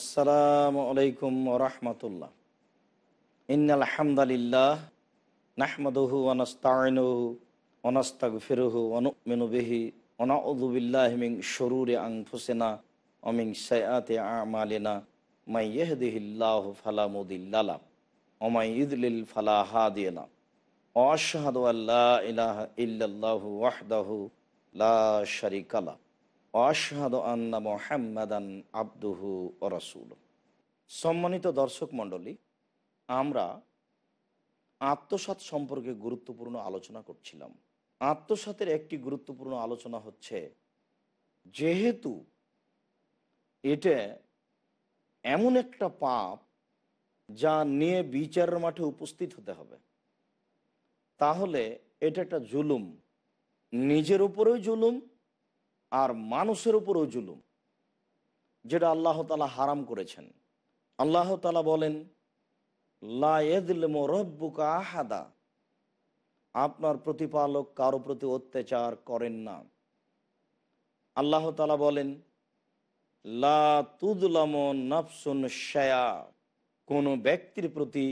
আসসালামু আলাইকুম ওরহমতুল্লাহ ইন্নাল হামদালিল্লাহ নাহমদহু অনস্তায়নহু অনস্তাগফিরহু অনুমিনু বিহি অনাউযু বিল্লাহি মিন শুরুরি আনফুসিনা ওয়া মিন সাইয়্যাতি আ'মালিনা। মাই ইয়াহদিহিল্লাহু ফালা মুদিল্লা লাহু ওয়া মাই ইউদ্লিল ফালা হাদিয়া লাহু ওয়া আশহাদু আল লা ইলাহা ইল্লাল্লাহু ওয়াহদাহু লা শারীকা লাহু অশহাদ আন্না মোহাম্মদান আব্দুহু রসুল সম্মানিত দর্শক মণ্ডলী, আমরা আত্মসাত সম্পর্কে গুরুত্বপূর্ণ আলোচনা করছিলাম। আত্মসাতের একটি গুরুত্বপূর্ণ আলোচনা হচ্ছে, যেহেতু এটা এমন একটা পাপ যা নিয়ে বিচারের মাঠে উপস্থিত হতে হবে, তাহলে এটা একটা জুলুম। নিজের উপরেও জুলুম আর মানুষের উপরও জুলুম, যেটা আল্লাহ তালা হারাম করেছেন। আল্লাহ তালা বলেন লাবুকা আহাদা আপনার প্রতিপালক কারও প্রতি অত্যাচার করেন না। আল্লাহ তালা বলেন, লা তুদলাম নফসুন শায়া কোনো ব্যক্তির প্রতি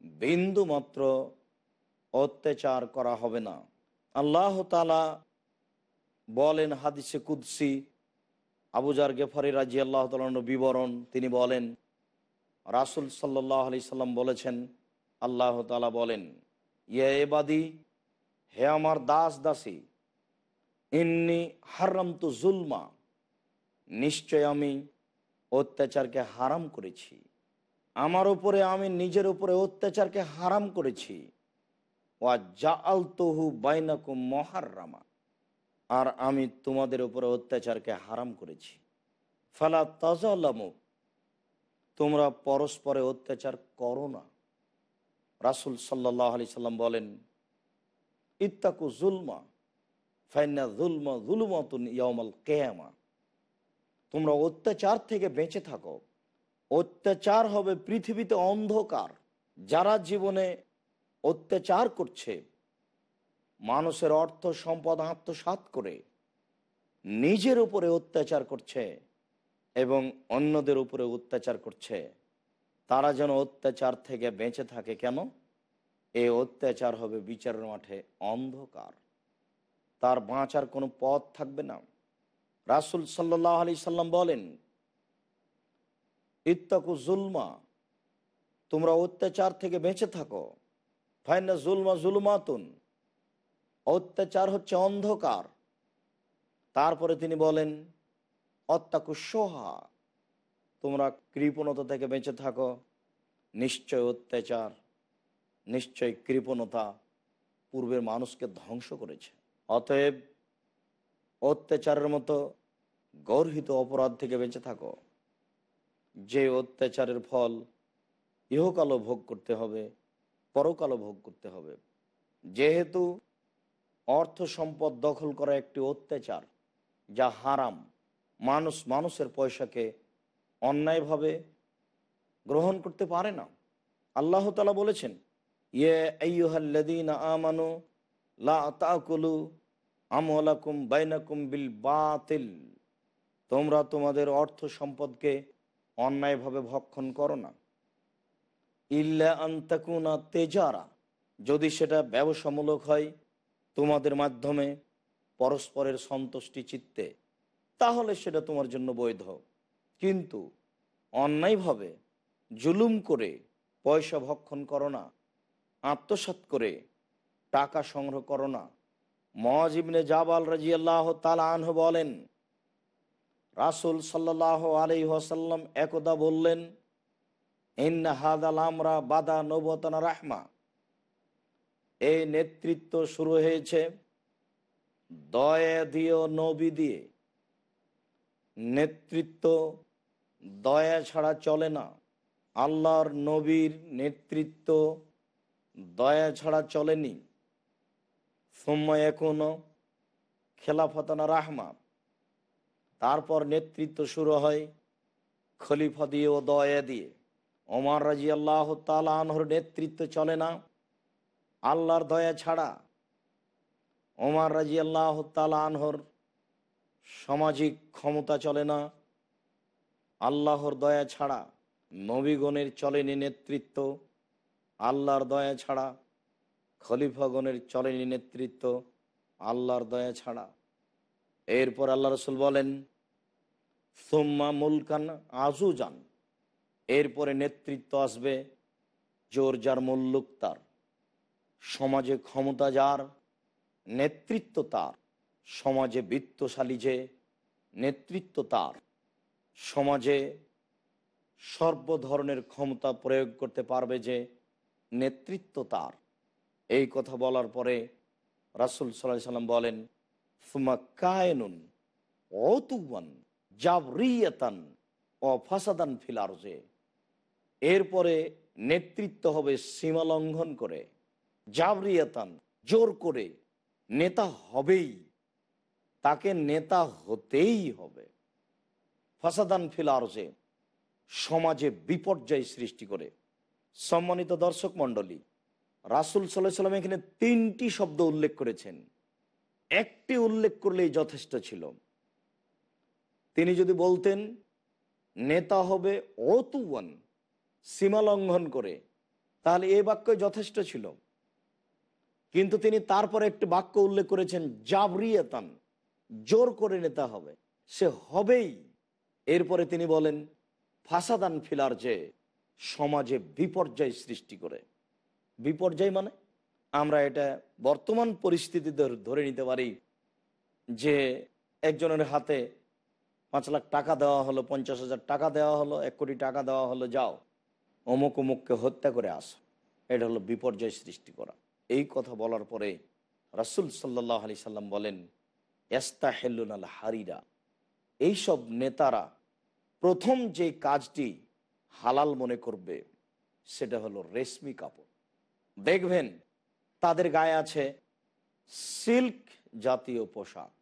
বিন্দু মাত্র অত্যাচার করা হবে না। আল্লাহ তালা বলেন হাদিসে কুদ্সি আবুজার গেফারি রাজি আল্লাহ তালন বিবরণ, তিনি বলেন, রাসুল সাল্লাহ আলি সাল্লাম বলেছেন, আল্লাহ তালা বলেন ইয়ে এবাদি হে আমার দাস দাসী, ইন্নি হারাম তু জুলমা, নিশ্চয় আমি অত্যাচারকে হারাম করেছি। আমার উপরে আমি নিজের উপরে অত্যাচারকে হারাম করেছি। ওয়া জা আল তহু বাইনাকুম মহারামা আর আমি তোমাদের উপরে অত্যাচারকে হারাম করেছি। ফালা তাজালামু, তোমরা পরস্পরে অত্যাচার করো না। রাসুল সাল্লাহ আলি সাল্লাম বলেন, ইত্তাকু জুলমা ফাইনা জুলমা জুলমাতুন ইয়ামাল কেয়ামা। তোমরা অত্যাচার থেকে বেঁচে থাকো। অত্যাচার হবে পৃথিবীতে অন্ধকার। যারা জীবনে অত্যাচার করছে মানুষের অর্থ, সম্পদ আত্মসাত করে নিজের উপরে অত্যাচার করছে এবং অন্যদের উপরে অত্যাচার করছে। তারা যেন অত্যাচার থেকে বেঁচে থাকে কেন? এই অত্যাচার হবে বিচারের মাঠে অন্ধকার। তার বাঁচার কোনো পথ থাকবে না। রাসুল সাল্লাহ আলি সাল্লাম বলেন, ইত্তাকু জুলমা, তোমরা অত্যাচার থেকে বেঁচে থাকো। ফাইনা জুলমা জুলমাতুন। অত্যাচার হচ্ছে অন্ধকার। তারপরে তিনি বলেন, অত্যাকু সোহা, তোমরা কৃপণতা থেকে বেঁচে থাকো। নিশ্চয় অত্যাচার, নিশ্চয় কৃপণতা পূর্বের মানুষকে ধ্বংস করেছে। অতএব অত্যাচারের মতো গর্হিত অপরাধ থেকে বেঁচে থাকো। যে অত্যাচারের ফল ইহকালও ভোগ করতে হবে, পরকালও ভোগ করতে হবে। যেহেতু অর্থ সম্পদ দখল করা একটি অত্যাচার যা হারাম। মানুষ মানুষের পয়সাকে অন্যায়ভাবে গ্রহণ করতে পারে না। আল্লাহ তালা বলেছেন ইয়ে আমানু লা তাকুলু আমলাকুম বাইনাকুম বিল বাতিল। তোমরা তোমাদের অর্থ সম্পদকে অন্যায়ভাবে ভক্ষণ করো না। ইল্লা আন্তাকুনা তেজারা। যদি সেটা ব্যবসামূলক হয় তোমাদের মাধ্যমে পরস্পরের সন্তুষ্টি চিত্তে, তাহলে সেটা তোমার জন্য বৈধ। কিন্তু অন্যায়ভাবে জুলুম করে পয়সা ভক্ষণ করো না আত্মসাত করে টাকা সংগ্রহ করো না। মহাজিবনে জাবাল রাজিয়াল্লাহ তালাহ বলেন, রাসুল সাল্লাহ আলি ওয়াসাল্লাম একদা বললেন, ইন্না হাদাল আমরা বাদা নবতনা রাহমা। এই নেতৃত্ব শুরু হয়েছে। দয়া দিয়ে নবী দিয়ে। নেতৃত্ব দয়া ছাড়া চলে না। আল্লাহর নবীর নেতৃত্ব দয়া ছাড়া চলেনি। সময় এখনও খেলাফতানা রাহমা। তারপর নেতৃত্ব শুরু হয় খলিফা দিয়ে ও দয়া দিয়ে। ওমার রাজি আল্লাহ তালাহর নেতৃত্ব চলে না। আল্লাহর দয়া ছাড়া ওমার রাজি আল্লাহ তালাহর সামাজিক ক্ষমতা চলে না। আল্লাহর দয়া ছাড়া নবীগণের চলেনি নেতৃত্ব। আল্লাহর দয়া ছাড়া খলিফাগণের চলেনি নেতৃত্ব। আল্লাহর দয়া ছাড়া। এরপর আল্লাহ রসুল বলেন, সোম্মা মুলকান আজুজান এরপরে নেতৃত্ব আসবে জোর যার মুল্লুক তার। সমাজে ক্ষমতা যার, নেতৃত্ব তার। সমাজে বৃত্তশালী যে, নেতৃত্ব তার। সমাজে সর্ব ধরনের ক্ষমতা প্রয়োগ করতে পারবে যে, নেতৃত্ব তার। এই কথা বলার পরে রাসুল সাল্লাহ সাল্লাম বলেন ফুমা কায়নুন অতুয়ান ফাসাদান ফিলারজে এরপরে নেতৃত্ব হবে সীমা লঙ্ঘন করে। জাবরিয়াতান জোর করে নেতা হবেই, তাকে নেতা হতেই হবে। ফাসাদান ফিলারজে সমাজে বিপর্যয় সৃষ্টি করে। সম্মানিত দর্শক মণ্ডলী, রাসুল সাল্লাহ সাল্লাম এখানে তিনটি শব্দ উল্লেখ করেছেন। একটি উল্লেখ করলেই যথেষ্ট ছিল। তিনি যদি বলতেন, নেতা হবে অতুয়ান সীমা লঙ্ঘন করে, তাহলে এ বাক্য যথেষ্ট ছিল। কিন্তু তিনি তারপরে একটি বাক্য উল্লেখ করেছেন, জাবরিয়াতান, জোর করে নেতা হবে, সে হবেই। এরপরে তিনি বলেন, ফাসাদান ফিলার যে সমাজে বিপর্যয় সৃষ্টি করে। বিপর্যয় মানে? আমরা এটা বর্তমান পরিস্থিতি ধরে নিতে পারি যে একজনের হাতে পাঁচ লাখ টাকা দেওয়া হলো, পঞ্চাশ হাজার টাকা দেওয়া হলো, এক কোটি টাকা দেওয়া হলো, যাও, অমুক অমুককে হত্যা করে আস। এটা হলো বিপর্যয় সৃষ্টি করা। এই কথা বলার পরে রাসুল সাল্লাহ আলি সাল্লাম বলেন এস্তা হেল্লুন আল হারিরা। এইসব নেতারা প্রথম যে কাজটি হালাল মনে করবে, সেটা হলো রেশমি কাপড়। দেখবেন তাদের গায়ে আছে সিল্ক জাতীয় পোশাক।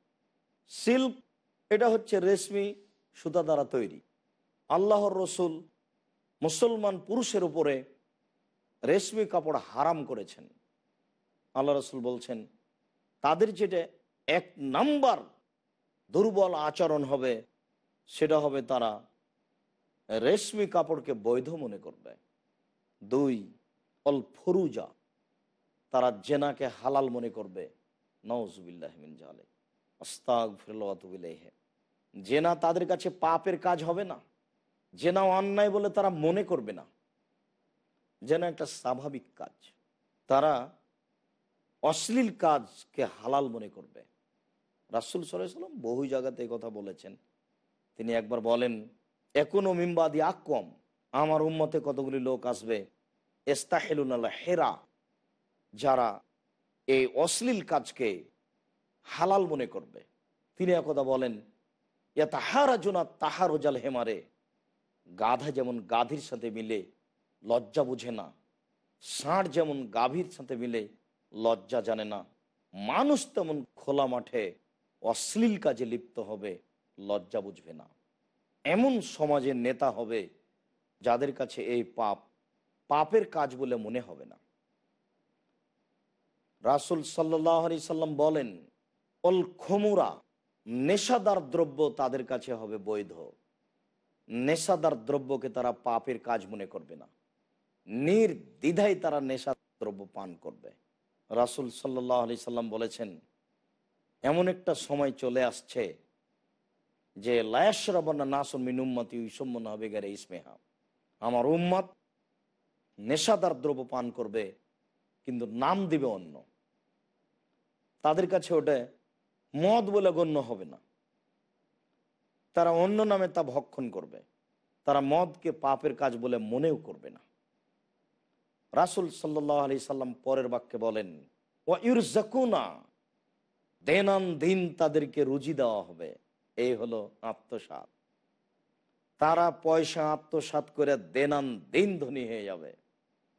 সিল্ক, এটা হচ্ছে রেশমি সুতা দ্বারা তৈরি। আল্লাহর রসুল মুসলমান পুরুষের উপরে রেশমি কাপড় হারাম করেছেন। আল্লাহ রসুল বলছেন, তাদের যেটা এক নাম্বার দুর্বল আচরণ হবে, সেটা হবে তারা রেশমি কাপড়কে বৈধ মনে করবে। দুই অল ফরুজা তারা জেনাকে হালাল মনে করবে। নওজবিল্লাহমিন জালে জেনা তাদের কাছে পাপের কাজ হবে না। জেনা অন্যায় বলে তারা মনে করবে না। যেন একটা স্বাভাবিক কাজ। তারা অশ্লীল কাজকে হালাল মনে করবে। রাসুল সাল্লাম বহু জায়গাতে কথা বলেছেন। তিনি একবার বলেন এখনও মিম্বাদি আকম আমার উম্মতে কতগুলি লোক আসবে? এস্তাহেলুন হেরা, যারা এই অশ্লীল কাজকে হালাল মনে করবে। তিনি একদা বলেন ইয়া তাহারা জোনা তাহার ওজাল হেমারে, গাধা যেমন গাধির সাথে মিলে, লজ্জা বুঝে না। ষাঁড় যেমন গাভীর সাথে মিলে লজ্জা জানে না। মানুষ তেমন খোলা মাঠে অশ্লীল কাজে লিপ্ত হবে, লজ্জা বুঝবে না। এমন সমাজের নেতা হবে যাদের কাছে এই পাপ, পাপের কাজ বলে মনে হবে না। রাসুল সাল্লি সাল্লাম বলেন, অল খমুরা, নেশাদার দ্রব্য তাদের কাছে হবে বৈধ। নেশাদার দ্রব্যকে তারা পাপের কাজ মনে করবে না। নির্দ্বিধায় তারা নেশা দ্রব্য পান করবে। রাসুল সাল্লাহ আলি সাল্লাম বলেছেন, এমন একটা সময় চলে আসছে যে লায়াসরাবনা নাসন মিনুম্মতি ইসম্মন হবে গেরে ইসমেহা। আমার উম্মত নেশাদার দ্রব্য পান করবে, কিন্তু নাম দিবে অন্য। তাদের কাছে ওটা মদ বলে গণ্য হবে না। তারা অন্য নামে তা ভক্ষণ করবে। তারা মদকে পাপের কাজ বলে মনেও করবে না। রাসুল সাল্লাহ আলি সাল্লাম পরের বাক্যে বলেন ও ইউরজাকুনা দেনান দিন তাদেরকে রুজি দেওয়া হবে। এই হলো আত্মসাত তারা পয়সা আত্মসাত করে দেনান দিন ধনী হয়ে যাবে।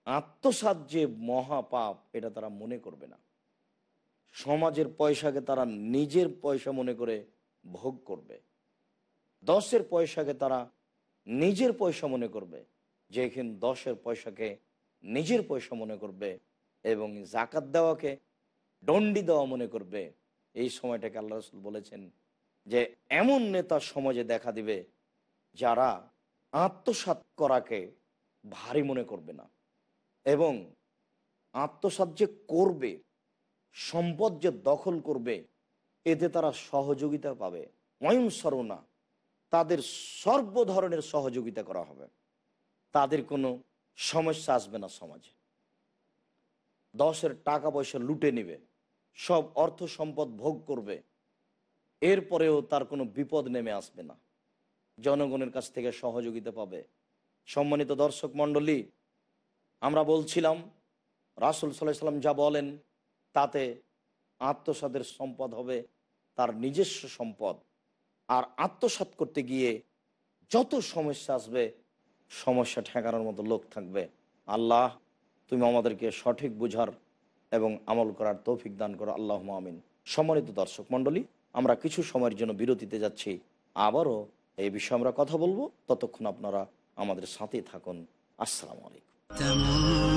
আত্মসাত যে মহাপাপ, এটা তারা মনে করবে না। সমাজের পয়সাকে তারা নিজের পয়সা মনে করে ভোগ করবে। দশের পয়সাকে তারা নিজের পয়সা মনে করবে। যে এখানে দশের পয়সাকে নিজের পয়সা মনে করবে এবং জাকাত দেওয়াকে দণ্ডি দেওয়া মনে করবে। এই সময়টাকে আল্লাহ রসুল বলেছেন যে, এমন নেতা সমাজে দেখা দিবে যারা আত্মসাত করাকে ভারী মনে করবে না এবং আত্মসাত যে করবে, সম্পদ যে দখল করবে, এতে তারা সহযোগিতা পাবে। অয়ন সরনা তাদের সর্ব ধরনের সহযোগিতা করা হবে। তাদের কোনো সমস্যা আসবে না সমাজে। দশের টাকা পয়সা লুটে নেবে, সব অর্থ সম্পদ ভোগ করবে, এরপরেও তার কোনো বিপদ নেমে আসবে না। জনগণের কাছ থেকে সহযোগিতা পাবে। সম্মানিত দর্শক মণ্ডলী, আমরা বলছিলাম, রাসুল সাল্লাহ সাল্লাম যা বলেন, তাতে আত্মসাদের সম্পদ হবে, তার নিজস্ব সম্পদ। আর আত্মসাত করতে গিয়ে যত সমস্যা আসবে সমস্যা ঠেকানোর মতো লোক থাকবে। আল্লাহ, তুমি আমাদেরকে সঠিক বুঝার এবং আমল করার তৌফিক দান করো। আল্লাহ আমিন। সম্মানিত দর্শক মণ্ডলী, আমরা কিছু সময়ের জন্য বিরতিতে যাচ্ছি। আবারও এই বিষয়ে আমরা কথা বলব। ততক্ষণ আপনারা আমাদের সাথে থাকুন। আসসালামু আলাইকুম।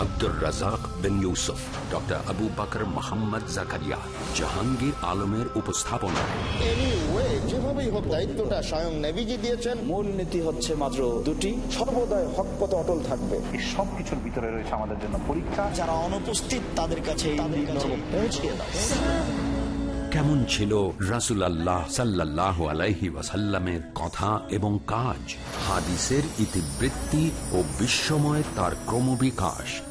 Abdur Razzak bin Yusuf doctor Abu Bakr Mohammad Zakaria Jahangir আলমের উপস্থাপনায় Anyway, যেভাবেই হোক দায়িত্বটা স্বয়ং নেভিজি দিয়েছেন। মূল নীতি হচ্ছে মাত্র দুটি সর্বদাই হক পথে অটল থাকবে। এই সব কিছুর ভিতরে রয়েছে আমাদের জন্য পরীক্ষা। যারা অনুপস্থিত তাদের কাছে দাও। কেমন ছিল রাসুল আল্লাহ সাল্লাহ আলাইহি ওয়াসাল্লামের কথা এবং কাজ? হাদিসের ইতিবৃত্তি ও বিশ্বময় তার ক্রমবিকাশ।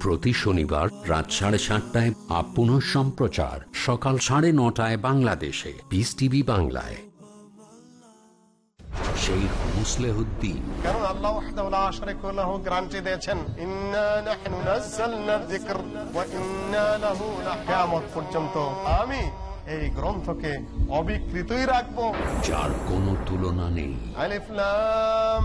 প্রতি শনিবার রাত সাড়ে সাতটায় আপ পুনঃ সম্প্রচার সকাল সাড়ে নটায় বাংলাদেশে। পিস টিভি বাংলায়। শেখ মুসলেহুদ্দিন। কারণ আল্লাহ ওয়াহদাহু লা লাহু গ্যারান্টি দিয়েছেন ইন্না নাহনু নাযালনা যিকর ওয়া ইন্না লাহু কিয়ামত পর্যন্ত আমি এই গ্রন্থকে অবিকৃতই রাখব। যার কোনো তুলনা নেই। আলিফ লাম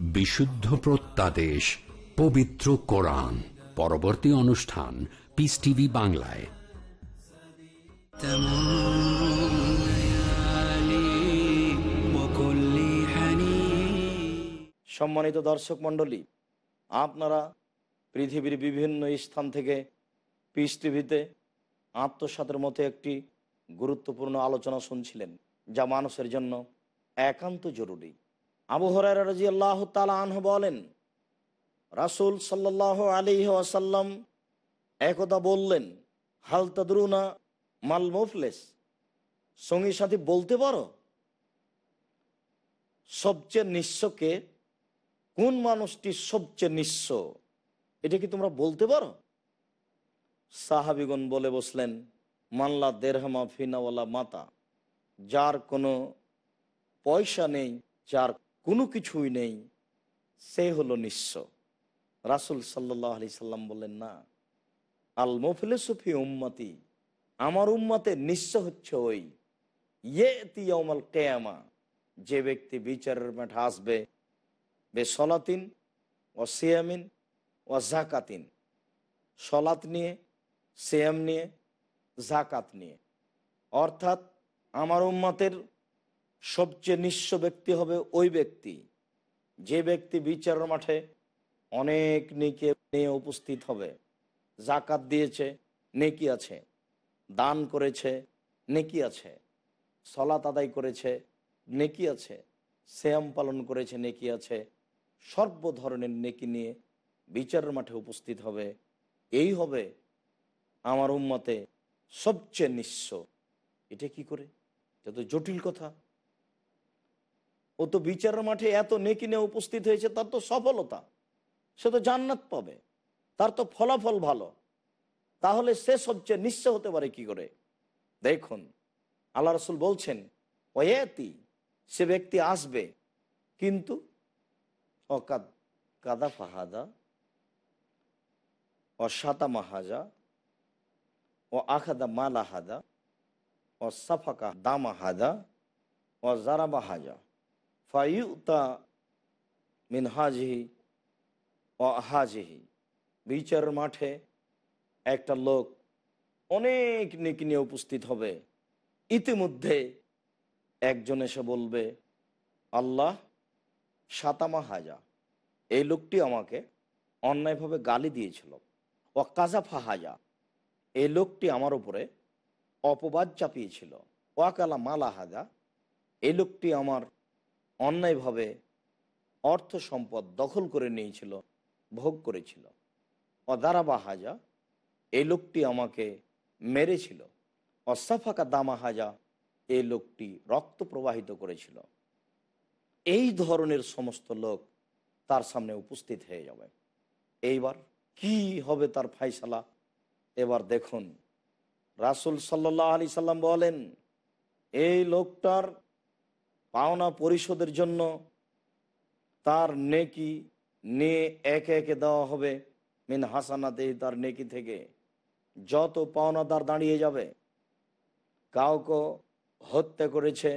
বিশুদ্ধ প্রত্যাদেশ, পবিত্র কোরআন। পরবর্তী অনুষ্ঠান পিস টিভি বাংলায়। সম্মানিত দর্শক মণ্ডলী, আপনারা পৃথিবীর বিভিন্ন স্থান থেকে পিস টিভিতে আত্মসাতের মতো একটি গুরুত্বপূর্ণ আলোচনা শুনছিলেন, যা মানুষের জন্য একান্ত জরুরি। আবু হরাই রাজি আল্লাহ তালা বলেন, রাসুল সাল্লাহ আলী আসাল্লাম একদা বললেন হালতাদরুনা মাল মুফলেস? সঙ্গী সাথী বলতে পারো? সবচেয়ে নিঃস্বকে কোন মানুষটি সবচেয়ে নিঃস্ব? এটা কি তোমরা বলতে পারো? সাহাবিগণ বলে বসলেন, মাল্লা দেরহামা ফিনাওয়ালা মাতা, যার কোনো পয়সা নেই, যার কোনো কিছুই নেই, সে হলো নিঃস্ব। রাসুল সাল্লাহ আলি সাল্লাম বললেন, না, আল মফিলে সুফি উম্মাতি, আমার উম্মাতে নিঃস্ব হচ্ছে ওই। ইয়ে তিয়ামাল কেয়ামা, যে ব্যক্তি বিচারের মাঠে আসবে বে সলাতিন ও সিয়ামিন ও জাকাতিন সলাত নিয়ে, সিয়াম নিয়ে, জাকাত নিয়ে। অর্থাৎ আমার উম্মাতের সবচেয়ে নিঃস্ব ব্যক্তি হবে ওই ব্যক্তি। যে ব্যক্তি বিচারের মাঠে অনেক নেকি নিয়ে উপস্থিত হবে। জাকাত দিয়েছে, নেকি আছে। দান করেছে, নেকি আছে। সলাত আদায় করেছে, নেকি আছে। শ্যাম পালন করেছে, নেকি আছে। সর্ব ধরনের নেকি নিয়ে বিচারের মাঠে উপস্থিত হবে। এই হবে আমার উম্মতে সবচেয়ে নিঃস্ব। এটা কি করে? এটা তো জটিল কথা। ও তো বিচারের মাঠে এত নেকি নিয়ে উপস্থিত হয়েছে, তার তো সফলতা। সে তো জান্নাত পাবে। তার তো ফলাফল ভালো। তাহলে সে সবচেয়ে নিঃস্ব হতে পারে কি করে? দেখুন, আল্লাহ রসুল বলছেন ওয়াতি সে ব্যক্তি আসবে, কিন্তু অকাদ কাদা ফাহাদা, অসাতা মাহাজা, ও আখাদা মালাহাদা, ও সাফাকা দামাহাদা, ও জারাবাহাজা। ফাইউতা মিনহাজহি ও হাজহি বিচারের মাঠে একটা লোক অনেক নেকি নিয়ে উপস্থিত হবে। ইতিমধ্যে একজন এসে বলবে, আল্লাহ, সাতামা হাজা, এই লোকটি আমাকে অন্যায়ভাবে গালি দিয়েছিল। ও কাজাফা হাজা, এই লোকটি আমার উপরে অপবাদ চাপিয়েছিল। ওয়াকালা মালা হাজা, এই লোকটি আমার অন্যায়ভাবে অর্থ সম্পদ দখল করে নিয়েছিল, ভোগ করেছিল। অদারাবা হাজা এই লোকটি আমাকে মেরেছিল। অসাফাকা দামা হাজা এই লোকটি রক্ত প্রবাহিত করেছিল। এই ধরনের সমস্ত লোক তার সামনে উপস্থিত হয়ে যাবে। এইবার কি হবে তার ফাইসালা? এবার দেখুন। রাসুল সাল্লাহ আলি সাল্লাম বলেন, এই লোকটার পাওনা পরিশোধের জন্য তার নেকি নিয়ে একে একে দেওয়া হবে। মিন হাসানাতে তার নেকি থেকে। যত পাওনা পাওনাদার দাঁড়িয়ে যাবে, কাউকে হত্যা করেছে,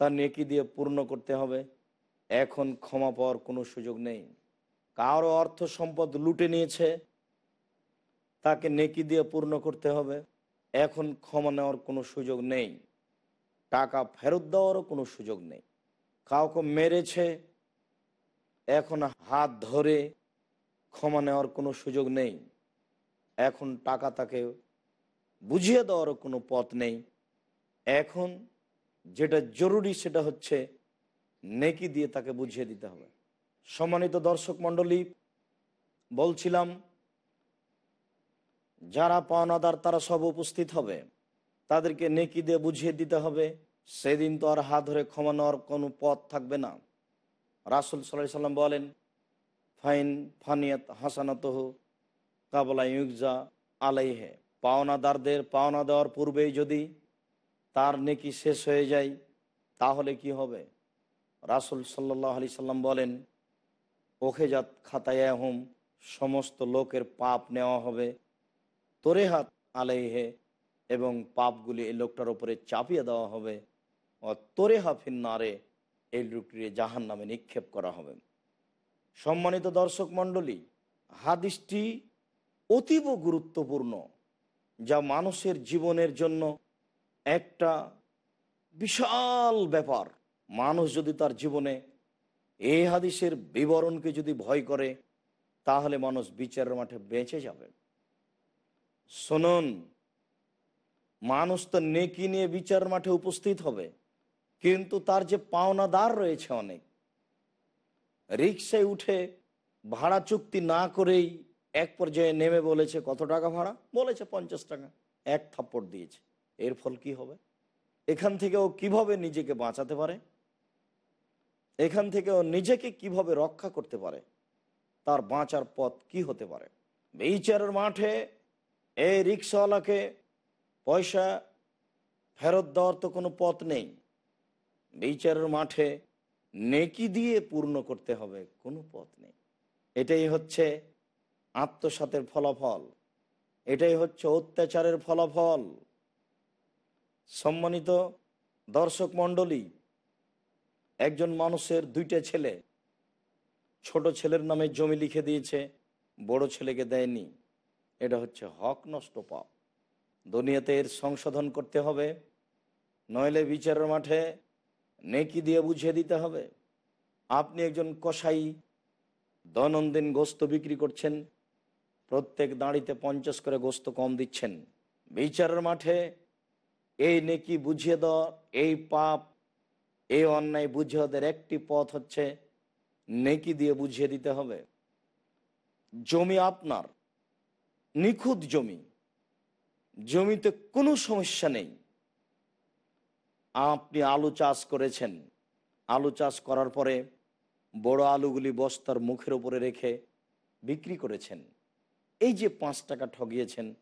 তার নেকি দিয়ে পূর্ণ করতে হবে। এখন ক্ষমা পাওয়ার কোনো সুযোগ নেই। কারও অর্থ সম্পদ লুটে নিয়েছে, তাকে নেকি দিয়ে পূর্ণ করতে হবে। এখন ক্ষমা নেওয়ার কোনো সুযোগ নেই। টাকা ফেরত দেওয়ারও কোনো সুযোগ নেই। কাউকে মেরেছে, এখন হাত ধরে ক্ষমা নেওয়ার কোনো সুযোগ নেই। এখন টাকা তাকে বুঝিয়ে দেওয়ারও কোনো পথ নেই। এখন যেটা জরুরি সেটা হচ্ছে নেকি দিয়ে তাকে বুঝিয়ে দিতে হবে। সম্মানিত দর্শক মণ্ডলী, বলছিলাম, যারা পাওনাদার তারা সব উপস্থিত হবে। তাদেরকে নেকি দিয়ে বুঝিয়ে দিতে হবে, সেদিন তো আর হাত ধরে ক্ষমা নেওয়ার কোনো পথ থাকবে না। রাসুল সাল্লাহ সাল্লাম বলেন, ফাইন ফানিয়াত হাসানাত কাবলা ইউজা আলাইহে। পাওনাদারদের পাওনা দেওয়ার পূর্বেই যদি তার নেকি শেষ হয়ে যায়, তাহলে কি হবে? রাসুল সাল্লাহ আলি সাল্লাম বলেন, ওখেজাত খাতায় হোম সমস্ত লোকের পাপ নেওয়া হবে। তোরে হাত আলাইহে এবং পাপগুলি এই লোকটার উপরে চাপিয়ে দেওয়া হবে। তোরে হাফিন নারে এই লোকটি জাহান নামে নিক্ষেপ করা হবে। সম্মানিত দর্শক মণ্ডলী, হাদিসটি অতীব গুরুত্বপূর্ণ, যা মানুষের জীবনের জন্য একটা বিশাল ব্যাপার। মানুষ যদি তার জীবনে এই হাদিসের বিবরণকে যদি ভয় করে, তাহলে মানুষ বিচারের মাঠে বেঁচে যাবে। শুনুন মানুষ তো নেকি নিয়ে বিচার মাঠে উপস্থিত হবে, কিন্তু তার যে পাওনাদার রয়েছে অনেক, রিক্সায় উঠে ভাড়া চুক্তি না করেই এক পর্যায়ে নেমে বলেছে, কত টাকা ভাড়া? বলেছে, পঞ্চাশ টাকা। এক থাপ্পড় দিয়েছে। এর ফল কি হবে? এখান থেকে ও কীভাবে নিজেকে বাঁচাতে পারে? এখান থেকে ও নিজেকে কীভাবে রক্ষা করতে পারে? তার বাঁচার পথ কি হতে পারে? বিচারের মাঠে এই রিক্সাওয়ালাকে পয়সা ফেরত দেওয়ার তো কোনো পথ নেই। বিচারের মাঠে নেকি দিয়ে পূর্ণ করতে হবে, কোনো পথ নেই। এটাই হচ্ছে আত্মসাতের ফলাফল। এটাই হচ্ছে অত্যাচারের ফলাফল। সম্মানিত দর্শক মণ্ডলী, একজন মানুষের দুইটা ছেলে, ছোট ছেলের নামে জমি লিখে দিয়েছে, বড় ছেলেকে দেয়নি। এটা হচ্ছে হক নষ্ট পাপ। দুনিয়াতে এর সংশোধন করতে হবে। নইলে বিচারের মাঠে নেকি দিয়ে বুঝিয়ে দিতে হবে। আপনি একজন কসাই, দৈনন্দিন গোস্ত বিক্রি করছেন, প্রত্যেক দাঁড়িতে পঞ্চাশ করে গোস্ত কম দিচ্ছেন। বিচারের মাঠে এই নেকি বুঝিয়ে দেওয়া, এই পাপ, এই অন্যায় বুঝিয়ে ওদের একটি পথ হচ্ছে নেকি দিয়ে বুঝিয়ে দিতে হবে। জমি আপনার, নিখুঁত জমি। জমিতে কোনো সমস্যা নেই। আপনি আলু চাষ করেছেন। আলু চাষ করার পরে বড় আলুগুলি বস্তার মুখের উপরে রেখে বিক্রি করেছেন। এই যে পাঁচ টাকা ঠগিয়েছেন,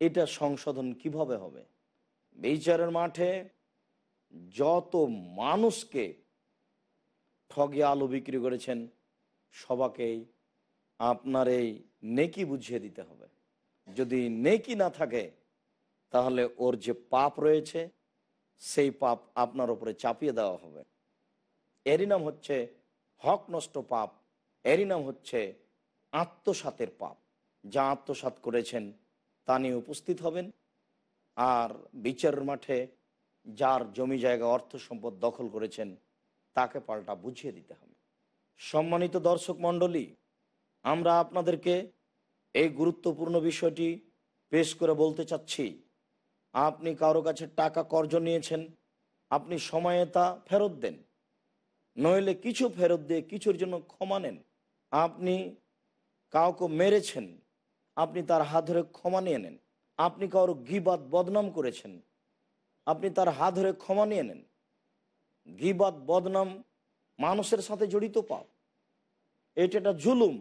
এটা সংশোধন কীভাবে হবে? বিচারের মাঠে যত মানুষকে ঠগে আলু বিক্রি করেছেন, সবাকেই আপনার এই নেকি বুঝিয়ে দিতে হবে। যদি নেকি না থাকে, তাহলে ওর যে পাপ রয়েছে, সেই পাপ আপনার উপরে চাপিয়ে দেওয়া হবে। এরই নাম হচ্ছে হক নষ্ট পাপ, এরই নাম হচ্ছে আত্মসাতের পাপ। যা আত্মসাত করেছেন, তা নিয়ে উপস্থিত হবেন। আর বিচারের মাঠে যার জমি জায়গা, অর্থ সম্পদ দখল করেছেন, তাকে পাল্টা বুঝিয়ে দিতে হবে। সম্মানিত দর্শক মণ্ডলী, আমরা আপনাদেরকে এই গুরুত্বপূর্ণ বিষয়টি পেশ করে বলতে চাচ্ছি। আপনি কারও কাছে টাকা কর্জ নিয়েছেন, আপনি সময়ে তা ফেরত দেন। নইলে কিছু ফেরত দিয়ে কিছুর জন্য ক্ষমা নেন। আপনি কাউকে মেরেছেন, আপনি তার হাত ধরে ক্ষমা নিয়ে নেন। আপনি কারও গিবাদ বদনাম করেছেন, আপনি তার হাত ধরে ক্ষমা নিয়ে নেন। গিবাদ, বদনাম মানুষের সাথে জড়িত পাপ। এটা একটা জুলুম।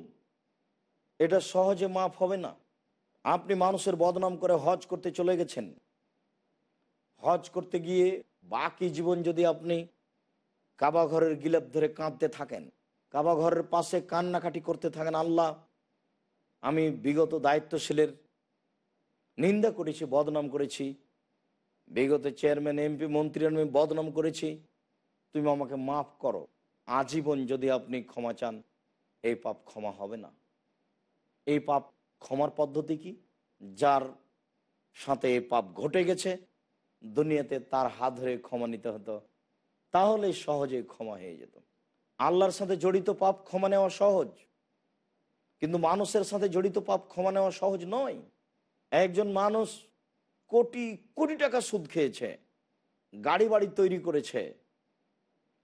এটা সহজে মাফ হবে না। আপনি মানুষের বদনাম করে হজ করতে চলে গেছেন। হজ করতে গিয়ে বাকি জীবন যদি আপনি কাবা ঘরের গিলাপ ধরে কাঁদতে থাকেন কাবা ঘরের পাশে কান্নাকাটি করতে থাকেন, আল্লাহ, আমি বিগত দায়িত্বশীলের নিন্দা করেছি, বদনাম করেছি। বিগত চেয়ারম্যান, এমপি মন্ত্রী আমি বদনাম করেছি। তুমি আমাকে মাফ করো। আজীবন যদি আপনি ক্ষমা চান, এই পাপ ক্ষমা হবে না। এই পাপ ক্ষমার পদ্ধতি কি? যার সাথে এই পাপ ঘটে গেছে, দুনিয়াতে তার হাত ধরে ক্ষমা নিতে হতো তাহলে সহজে ক্ষমা হয়ে যেত। আল্লাহর সাথে জড়িত পাপ ক্ষমা নেওয়া সহজ, কিন্তু মানুষের সাথে জড়িত পাপ ক্ষমা নেওয়া সহজ নয়। একজন মানুষ কোটি কোটি টাকা সুদ খেয়েছে গাড়ি বাড়ি তৈরি করেছে,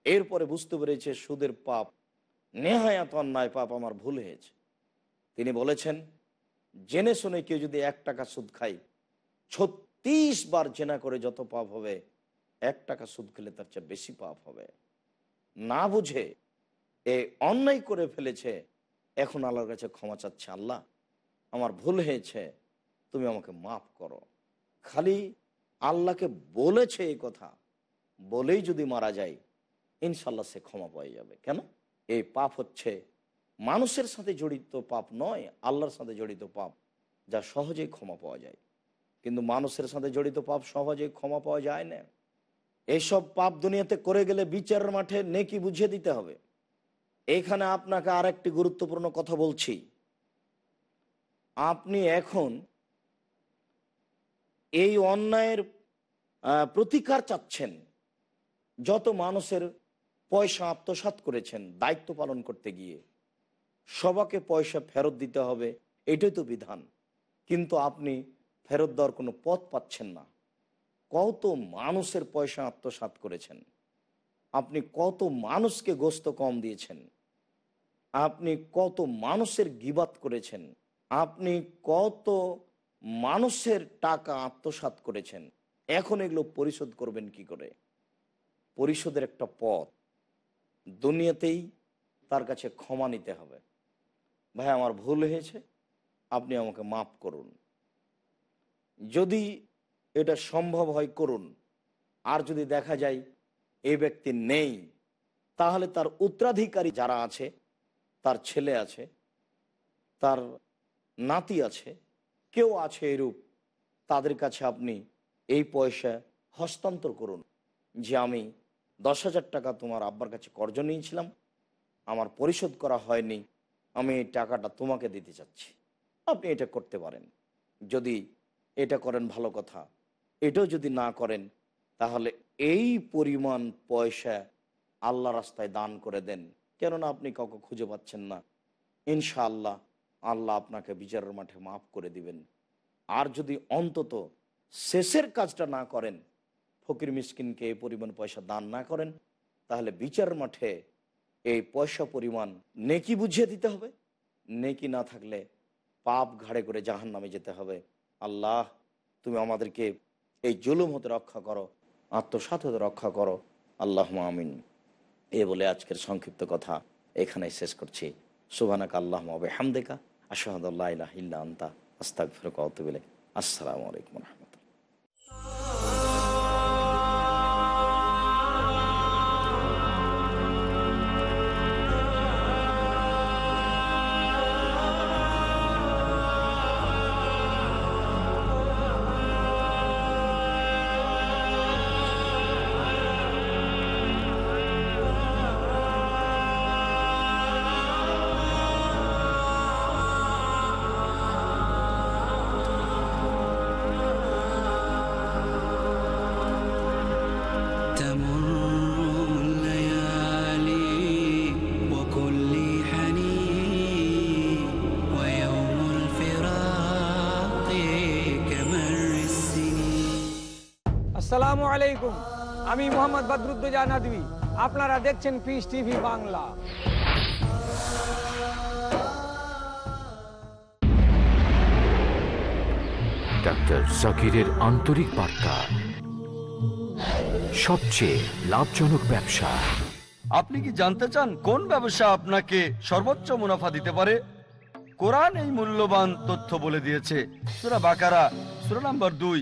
এরপরে বুঝতে পেরেছে সুদের পাপ, নেহায়াত অন্যায় পাপ আমার ভুল হয়েছে। তিনি বলেছেন, জেনে শুনে কেউ যদি এক টাকা সুদ খাই ছত্রিশ বার জেনা করে যত পাপ হবে, এক টাকা সুদ খেলে তার চেয়ে বেশি পাপ হবে। না বুঝে এ অন্যায় করে ফেলেছে, এখন আল্লাহর কাছে ক্ষমা চাচ্ছে আল্লাহ। আমার ভুল হয়েছে, তুমি আমাকে মাফ করো। খালি আল্লাহকে বলেছে এই কথা, বলেই যদি মারা যায় ইনশাল্লাহ সে ক্ষমা পেয়ে যাবে। কেন? এই পাপ হচ্ছে মানুষের সাথে জড়িত পাপ নয়, আল্লাহর সাথে জড়িত পাপ, যা সহজেই ক্ষমা পাওয়া যায়। কিন্তু মানুষের সাথে জড়িত পাপ সহজেই ক্ষমা পাওয়া যায় না। এইসব পাপ দুনিয়াতে করে গেলে বিচারের মাঠে নেকি বুঝিয়ে দিতে হবে। এখানে আপনাকে আর একটি গুরুত্বপূর্ণ কথা বলছি। আপনি এখন এই অন্যায়ের প্রতিকার চাচ্ছেন। যত মানুষের পয়সা আত্মসাৎ করেছেন, দায়িত্ব পালন করতে গিয়ে। সবাকে পয়সা ফেরত দিতে হবে, এটাই তো বিধান। কিন্তু আপনি ফেরত দেওয়ার কোনো পথ পাচ্ছেন না। কত মানুষের পয়সা আত্মসাৎ করেছেন। আপনি কত মানুষকে গোস্ত কম দিয়েছেন। আপনি কত মানুষের গিবাত করেছেন। আপনি কত মানুষের টাকা আত্মসাৎ করেছেন। এখন এগুলো পরিশোধ করবেন কি করে? পরিশোধের একটা পথ। দুনিয়াতেই তার কাছে ক্ষমা নিতে হবে। ভাই, আমার ভুল হয়েছে, আপনি আমাকে মাফ করুন। যদি এটা সম্ভব হয়, করুন। আর যদি দেখা যায় এই ব্যক্তি নেই, তাহলে তার উত্তরাধিকারী যারা আছে, তার ছেলে আছে, তার নাতি আছে, কেউ আছে এরূপ, তাদের কাছে আপনি এই পয়সা হস্তান্তর করুন, যে আমি দশ হাজার টাকা তোমার আব্বার কাছে কর্জ নিয়েছিলাম, আমার পরিশোধ করা হয়নি আমি টাকাটা তোমাকে দিতে চাচ্ছি। আপনি এটা করতে পারেন। যদি এটা করেন, ভালো কথা। এটাও যদি না করেন, তাহলে এই পরিমাণ পয়সা আল্লাহ রাস্তায় দান করে দেন। কেননা আপনি কাউকে খুঁজে পাচ্ছেন না। ইনশাআল্লাহ আল্লাহ আপনাকে বিচারের মাঠে মাফ করে দিবেন। আর যদি অন্তত শেষের কাজটা না করেন, ফকির মিসকিনকে এই পরিমাণ পয়সা দান না করেন, তাহলে বিচার মাঠে এই পয়সা পরিমাণ নেকি বুঝিয়ে দিতে হবে। নেকি না থাকলে পাপ ঘাড়ে করে জাহান নামে যেতে হবে। আল্লাহ, তুমি আমাদেরকে এই জুলুম হতে রক্ষা করো আত্মসাত হতে রক্ষা করো। আল্লাহ আমিন। এ বলে আজকের সংক্ষিপ্ত কথা এখানে শেষ করছি। সুবানাক আল্লাহ হামদেকা আশাহাদুল্লাহ ইল্লা আন্তা। আস্তাক ফিরক আসসালামু আলাইকুম রহমতুল্লাহ। আসসালামু আলাইকুম। আমি মোহাম্মদ বদরুদ্দোজা নদী আপনারা দেখছেন পিস টিভি বাংলা। ডাক্তার জাকিরের আন্তরিক বার্তা। সবচেয়ে লাভজনক ব্যবসা। আপনি কি জানতে চান কোন ব্যবসা আপনাকে সর্বোচ্চ মুনাফা দিতে পারে? কোরআন এই মূল্যবান তথ্য বলে দিয়েছে। সুরা বাকারা সুরা নাম্বার দুই।